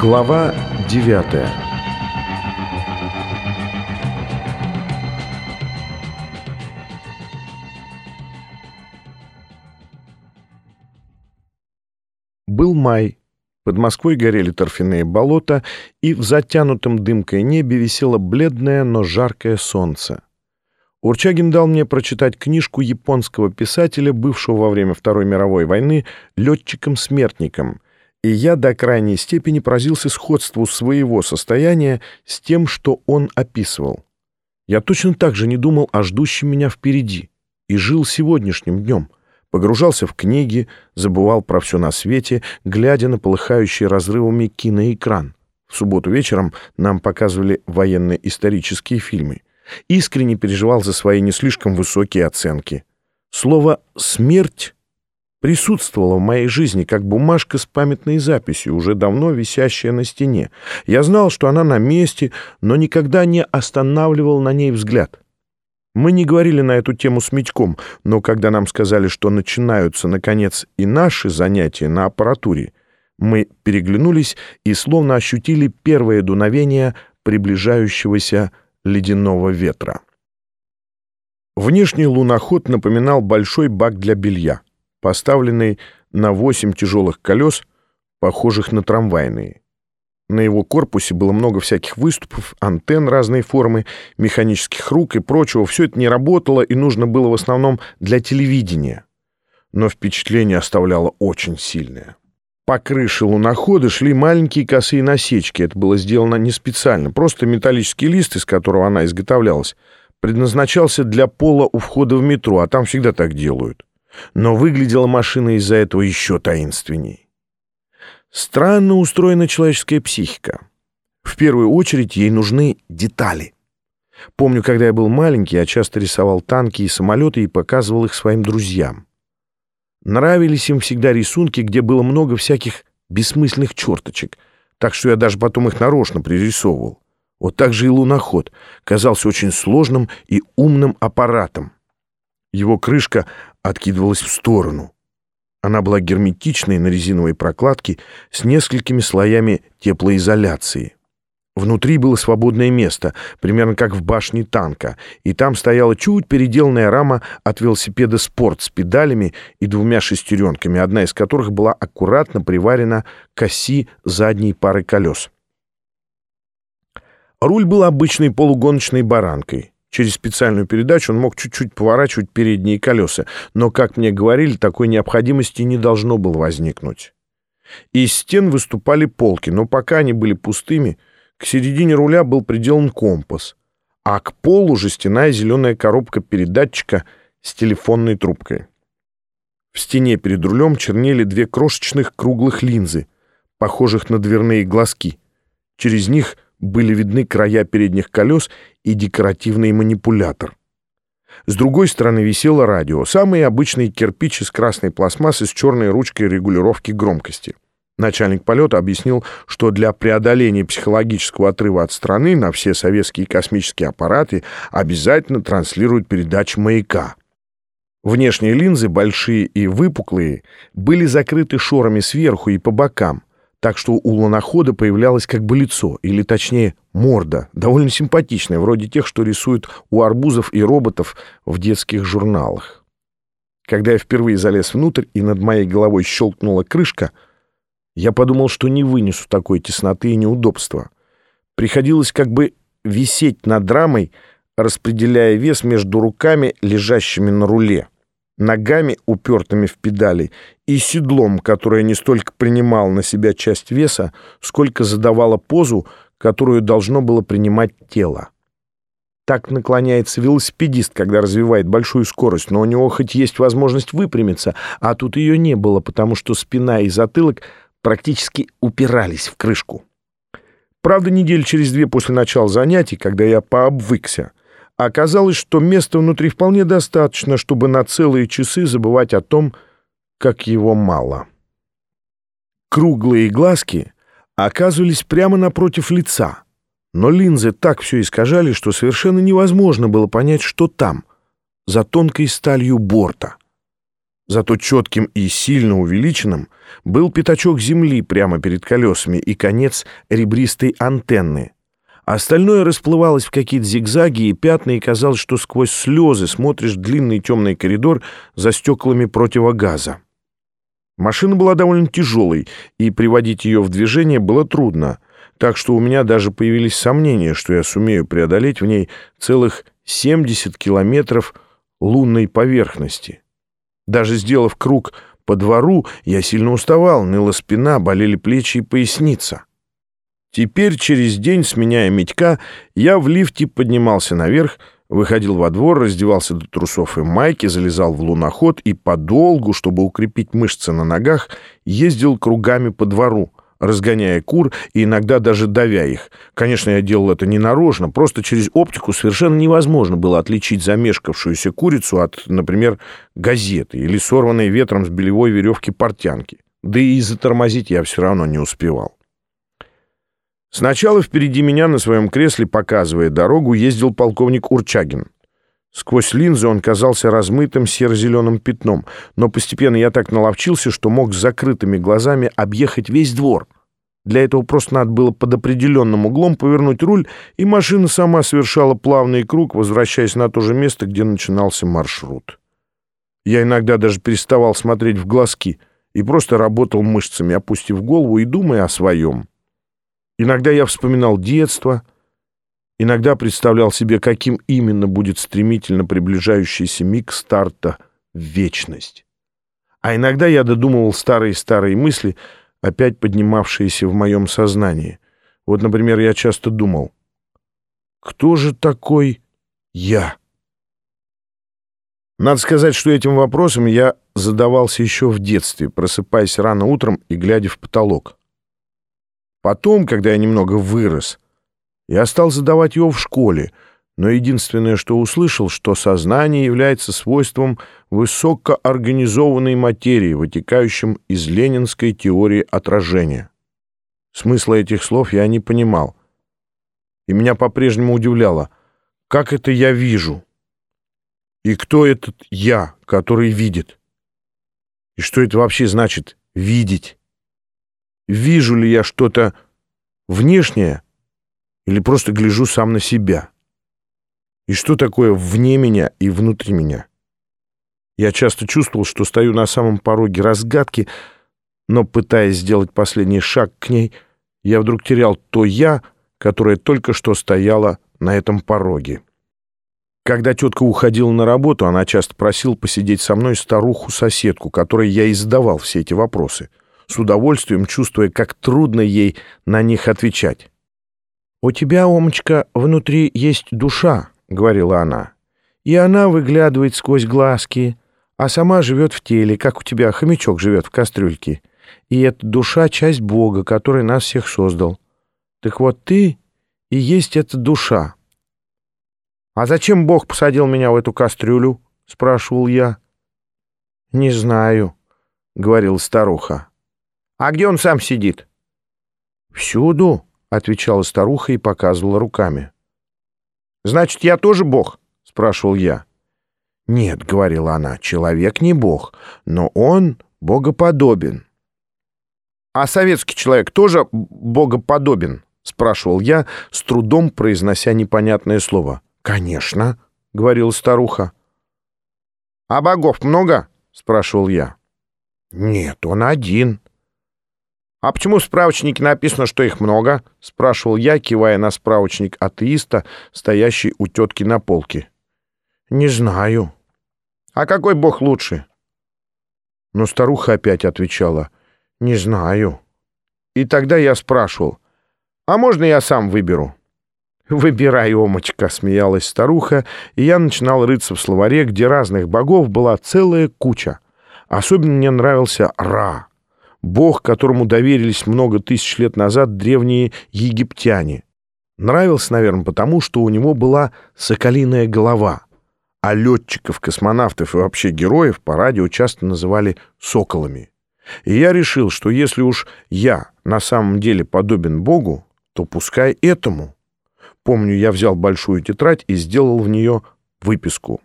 Глава девятая Был май. Под Москвой горели торфяные болота, и в затянутом дымкой небе висело бледное, но жаркое солнце. Урчагин дал мне прочитать книжку японского писателя, бывшего во время Второй мировой войны летчиком-смертником, и я до крайней степени поразился сходству своего состояния с тем, что он описывал. Я точно так же не думал о ждущем меня впереди и жил сегодняшним днем, погружался в книги, забывал про все на свете, глядя на полыхающий разрывами киноэкран. В субботу вечером нам показывали военно-исторические фильмы — искренне переживал за свои не слишком высокие оценки. Слово «смерть» присутствовало в моей жизни как бумажка с памятной записью, уже давно висящая на стене. Я знал, что она на месте, но никогда не останавливал на ней взгляд. Мы не говорили на эту тему с Митьком, но когда нам сказали, что начинаются, наконец, и наши занятия на аппаратуре, мы переглянулись и словно ощутили первое дуновение приближающегося ледяного ветра. Внешний луноход напоминал большой бак для белья, поставленный на восемь тяжелых колес, похожих на трамвайные. На его корпусе было много всяких выступов, антенн разной формы, механических рук и прочего. Все это не работало и нужно было в основном для телевидения. Но впечатление оставляло очень сильное. По крыше лунохода шли маленькие косые насечки. Это было сделано не специально. Просто металлический лист, из которого она изготовлялась, предназначался для пола у входа в метро, а там всегда так делают. Но выглядела машина из-за этого еще таинственней. Странно устроена человеческая психика. В первую очередь ей нужны детали. Помню, когда я был маленький, я часто рисовал танки и самолеты и показывал их своим друзьям. Нравились им всегда рисунки, где было много всяких бессмысленных черточек, так что я даже потом их нарочно пририсовывал. Вот так же и луноход казался очень сложным и умным аппаратом. Его крышка откидывалась в сторону. Она была герметичной на резиновой прокладке с несколькими слоями теплоизоляции. Внутри было свободное место, примерно как в башне танка, и там стояла чуть переделанная рама от велосипеда «Спорт» с педалями и двумя шестеренками, одна из которых была аккуратно приварена к оси задней пары колес. Руль был обычной полугоночной баранкой. Через специальную передачу он мог чуть-чуть поворачивать передние колеса, но, как мне говорили, такой необходимости не должно было возникнуть. Из стен выступали полки, но пока они были пустыми — к середине руля был приделан компас, а к полу жестяная зеленая коробка передатчика с телефонной трубкой. В стене перед рулем чернели две крошечных круглых линзы, похожих на дверные глазки. Через них были видны края передних колес и декоративный манипулятор. С другой стороны висело радио, самый обычный кирпич из красной пластмассы с черной ручкой регулировки громкости. Начальник полета объяснил, что для преодоления психологического отрыва от страны на все советские космические аппараты обязательно транслируют передачи маяка. Внешние линзы, большие и выпуклые, были закрыты шорами сверху и по бокам, так что у лунохода появлялось как бы лицо, или точнее морда, довольно симпатичная, вроде тех, что рисуют у арбузов и роботов в детских журналах. Когда я впервые залез внутрь и над моей головой щелкнула крышка — я подумал, что не вынесу такой тесноты и неудобства. Приходилось как бы висеть над рамой, распределяя вес между руками, лежащими на руле, ногами, упертыми в педали, и седлом, которое не столько принимало на себя часть веса, сколько задавало позу, которую должно было принимать тело. Так наклоняется велосипедист, когда развивает большую скорость, но у него хоть есть возможность выпрямиться, а тут ее не было, потому что спина и затылок практически упирались в крышку. Правда, недель через две после начала занятий, когда я пообвыкся, оказалось, что места внутри вполне достаточно, чтобы на целые часы забывать о том, как его мало. Круглые глазки оказывались прямо напротив лица, но линзы так все искажали, что совершенно невозможно было понять, что там, за тонкой сталью борта. Зато четким и сильно увеличенным был пятачок земли прямо перед колесами и конец ребристой антенны. Остальное расплывалось в какие-то зигзаги и пятна, и казалось, что сквозь слезы смотришь длинный темный коридор за стеклами противогаза. Машина была довольно тяжелой, и приводить ее в движение было трудно, так что у меня даже появились сомнения, что я сумею преодолеть в ней целых 70 километров лунной поверхности. Даже сделав круг по двору, я сильно уставал, ныла спина, болели плечи и поясница. Теперь, через день, сменяя Митька, я в лифте поднимался наверх, выходил во двор, раздевался до трусов и майки, залезал в луноход и подолгу, чтобы укрепить мышцы на ногах, ездил кругами по двору, разгоняя кур и иногда даже давя их. Конечно, я делал это не нарочно, просто через оптику совершенно невозможно было отличить замешкавшуюся курицу от, например, газеты или сорванной ветром с белевой веревки портянки. Да и затормозить я все равно не успевал. Сначала впереди меня на своем кресле, показывая дорогу, ездил полковник Урчагин. Сквозь линзы он казался размытым серо-зеленым пятном, но постепенно я так наловчился, что мог с закрытыми глазами объехать весь двор. Для этого просто надо было под определенным углом повернуть руль, и машина сама совершала плавный круг, возвращаясь на то же место, где начинался маршрут. Я иногда даже переставал смотреть в глазки и просто работал мышцами, опустив голову и думая о своем. Иногда я вспоминал детство — Иногда представлял себе, каким именно будет стремительно приближающийся миг старта в вечность. А иногда я додумывал старые-старые мысли, опять поднимавшиеся в моем сознании. Вот, например, я часто думал, кто же такой я? Надо сказать, что этим вопросом я задавался еще в детстве, просыпаясь рано утром и глядя в потолок. Потом, когда я немного вырос, я стал задавать его в школе, но единственное, что услышал, что сознание является свойством высокоорганизованной материи, вытекающим из ленинской теории отражения. Смысла этих слов я не понимал. И меня по-прежнему удивляло, как это я вижу? И кто этот я, который видит? И что это вообще значит «видеть»? Вижу ли я что-то внешнее, или просто гляжу сам на себя? И что такое вне меня и внутри меня? Я часто чувствовал, что стою на самом пороге разгадки, но, пытаясь сделать последний шаг к ней, я вдруг терял то «я», которое только что стояло на этом пороге. Когда тетка уходила на работу, она часто просила посидеть со мной старуху-соседку, которой я и задавал все эти вопросы, с удовольствием чувствуя, как трудно ей на них отвечать. «У тебя, Омочка, внутри есть душа», — говорила она. «И она выглядывает сквозь глазки, а сама живет в теле, как у тебя хомячок живет в кастрюльке. И эта душа — часть Бога, который нас всех создал. Так вот ты и есть эта душа». «А зачем Бог посадил меня в эту кастрюлю?» — спрашивал я. «Не знаю», — говорила старуха. «А где он сам сидит?» «Всюду», — отвечала старуха и показывала руками. «Значит, я тоже бог?» — спрашивал я. «Нет», — говорила она, — «человек не бог, но он богоподобен». «А советский человек тоже богоподобен?» — спрашивал я, с трудом произнося непонятное слово. «Конечно», — говорила старуха. «А богов много?» — спрашивал я. «Нет, он один», «А почему в справочнике написано, что их много?» — спрашивал я, кивая на справочник атеиста, стоящий у тетки на полке. «Не знаю». «А какой бог лучше?» Но старуха опять отвечала. «Не знаю». И тогда я спрашивал. «А можно я сам выберу?» «Выбирай, Омочка», — смеялась старуха, и я начинал рыться в словаре, где разных богов была целая куча. Особенно мне нравился Ра бог, которому доверились много тысяч лет назад древние египтяне. Нравился, наверное, потому, что у него была соколиная голова, а летчиков, космонавтов и вообще героев по радио часто называли соколами. И я решил, что если уж я на самом деле подобен Богу, то пускай этому. Помню, я взял большую тетрадь и сделал в нее выписку.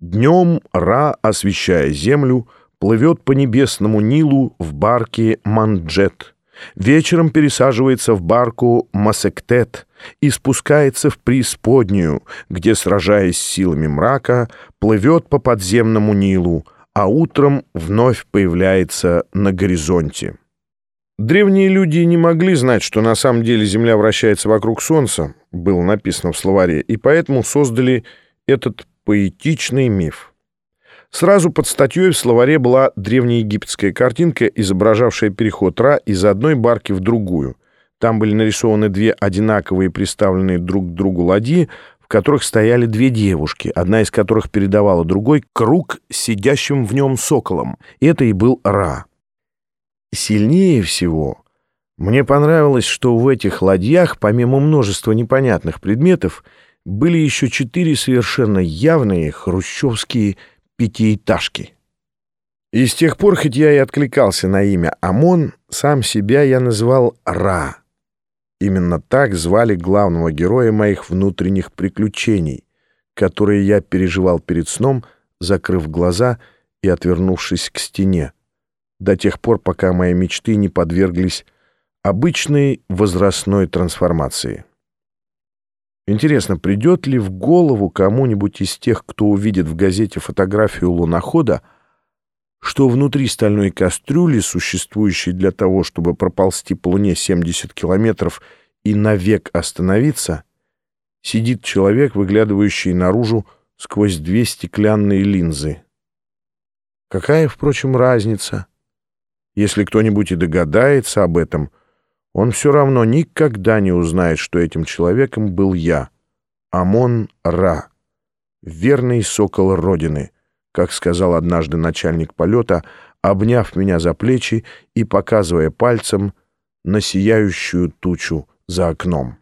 Днем Ра, освещая землю, плывет по небесному Нилу в барке Манджет. Вечером пересаживается в барку Масектет и спускается в преисподнюю, где, сражаясь с силами мрака, плывет по подземному Нилу, а утром вновь появляется на горизонте. Древние люди не могли знать, что на самом деле Земля вращается вокруг Солнца, было написано в словаре, и поэтому создали этот поэтичный миф. Сразу под статьей в словаре была древнеегипетская картинка, изображавшая переход Ра из одной барки в другую. Там были нарисованы две одинаковые приставленные друг к другу ладьи, в которых стояли две девушки, одна из которых передавала другой круг сидящим в нем соколом. Это и был Ра. Сильнее всего мне понравилось, что в этих ладьях, помимо множества непонятных предметов, были еще четыре совершенно явные хрущевские пятиэтажки. И с тех пор, хоть я и откликался на имя Амон, сам себя я назвал Ра. Именно так звали главного героя моих внутренних приключений, которые я переживал перед сном, закрыв глаза и отвернувшись к стене, до тех пор, пока мои мечты не подверглись обычной возрастной трансформации. Интересно, придет ли в голову кому-нибудь из тех, кто увидит в газете фотографию лунохода, что внутри стальной кастрюли, существующей для того, чтобы проползти по Луне 70 километров и навек остановиться, сидит человек, выглядывающий наружу сквозь две стеклянные линзы. Какая, впрочем, разница? Если кто-нибудь и догадается об этом, он все равно никогда не узнает, что этим человеком был я, Амон-Ра, верный сокол Родины, как сказал однажды начальник полета, обняв меня за плечи и показывая пальцем на сияющую тучу за окном.